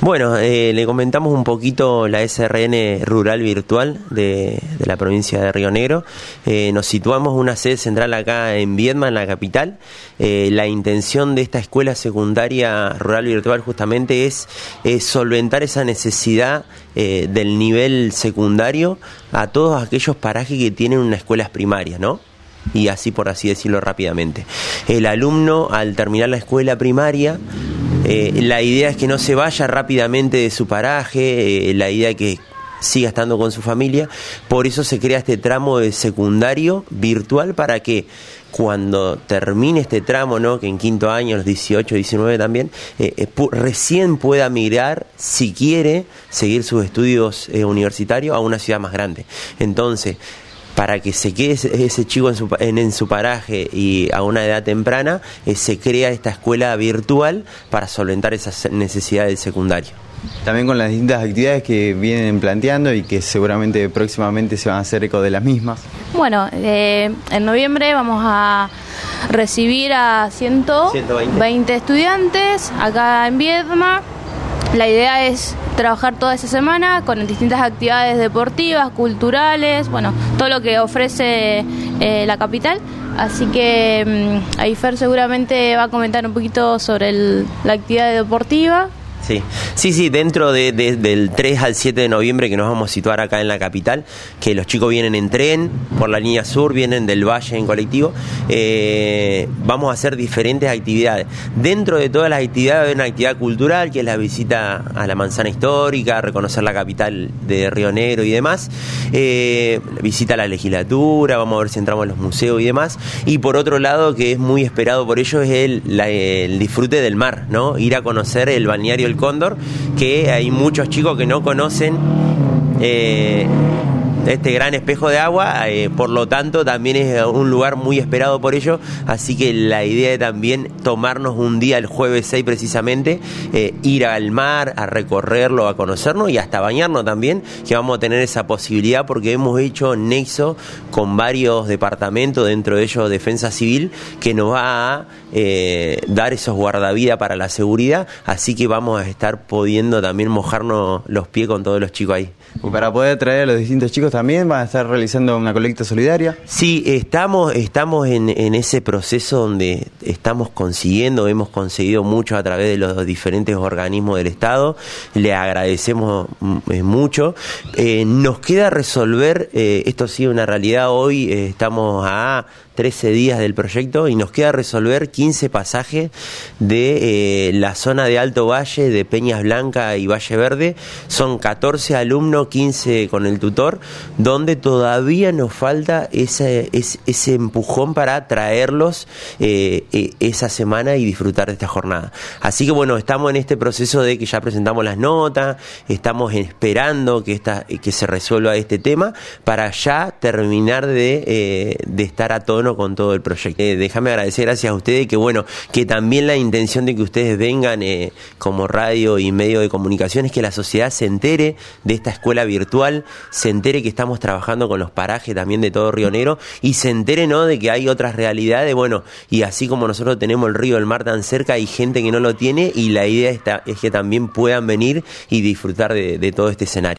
Bueno, eh, le comentamos un poquito la SRN Rural Virtual de, la provincia de Río Negro. Eh, nos situamos una sede central acá en Viedma, en la capital. Eh, la intención de esta escuela secundaria rural virtual justamente es, solventar esa necesidad del nivel secundario a todos aquellos parajes que tienen una escuela primaria, ¿no? y así por así decirlo rápidamente. El alumno al terminar la escuela primaria eh, la idea es que no se vaya rápidamente de su paraje, eh, la idea es que siga estando con su familia, por eso se crea este tramo de secundario virtual para que cuando termine este tramo, ¿no? que en quinto año, los 18, 19 también, eh, recién pueda migrar, si quiere, seguir sus estudios universitarios a una ciudad más grande. Entonces, para que se quede ese, chico en su, en, su, paraje y a una edad temprana, eh, se crea esta escuela virtual para solventar esas necesidades del secundario. También con las distintas actividades que vienen planteando y que seguramente próximamente se van a hacer eco de las mismas. Bueno, eh, en noviembre vamos a recibir a 120 estudiantes acá en Viedma la idea es trabajar toda esa semana con distintas actividades deportivas, culturales, bueno, todo lo que ofrece eh, la capital. Así que mm, Fer seguramente va a comentar un poquito sobre la actividad deportiva Sí, sí, sí dentro de, del 3 al 7 de noviembre que nos vamos a situar acá en la capital, que los chicos vienen en tren por la línea sur, vienen del valle en colectivo, eh, vamos a hacer diferentes actividades. Dentro de todas las actividades hay una actividad cultural, que es la visita a la manzana histórica, reconocer la capital de Río Negro y demás, eh, visita a la legislatura, vamos a ver si entramos a los museos y demás, y por otro lado, que es muy esperado por ellos, es el, el disfrute del mar, ¿no? Ir a conocer el balneario El Cóndor, que hay muchos chicos que no conocen eh, este gran espejo de agua, eh, por lo tanto también es un lugar muy esperado por ello, así que la idea es también tomarnos un día el jueves 6 precisamente, eh, ir al mar, a recorrerlo, a conocernos y hasta bañarnos también, que vamos a tener esa posibilidad porque hemos hecho nexo con varios departamentos, dentro de ellos Defensa Civil, que nos va a eh, dar esos guardavidas para la seguridad, así que vamos a estar pudiendo también mojarnos los pies con todos los chicos ahí. Para poder traer a los distintos chicos también, van a estar realizando una colecta solidaria. Sí, estamos, estamos en, ese proceso donde estamos consiguiendo, hemos conseguido mucho a través de los diferentes organismos del Estado, le agradecemos mm, eh, mucho. Eh, nos queda resolver, eh, esto sí una realidad, hoy estamos a 13 días del proyecto y nos queda resolver 15 pasajes de la zona de Alto Valle, de Peñas Blanca y Valle Verde. Son 14 alumnos, 15 con el tutor, donde todavía nos falta ese, ese, empujón para traerlos eh, e, esa semana y disfrutar de esta jornada. Así que bueno, estamos en este proceso de que ya presentamos las notas, estamos esperando que, que se resuelva este tema para ya terminar de, eh, de estar a tono con todo el proyecto. Eh, déjame agradecer gracias a ustedes que bueno, que también la intención de que ustedes vengan eh, como radio y medio de comunicación es que la sociedad se entere de esta escuela virtual, se entere que estamos trabajando con los parajes también de todo Río Negro y se entere ¿no? de que hay otras realidades, bueno, y así como nosotros tenemos el río, el mar tan cerca, hay gente que no lo tiene y la idea está, es que también puedan venir y disfrutar de todo este escenario.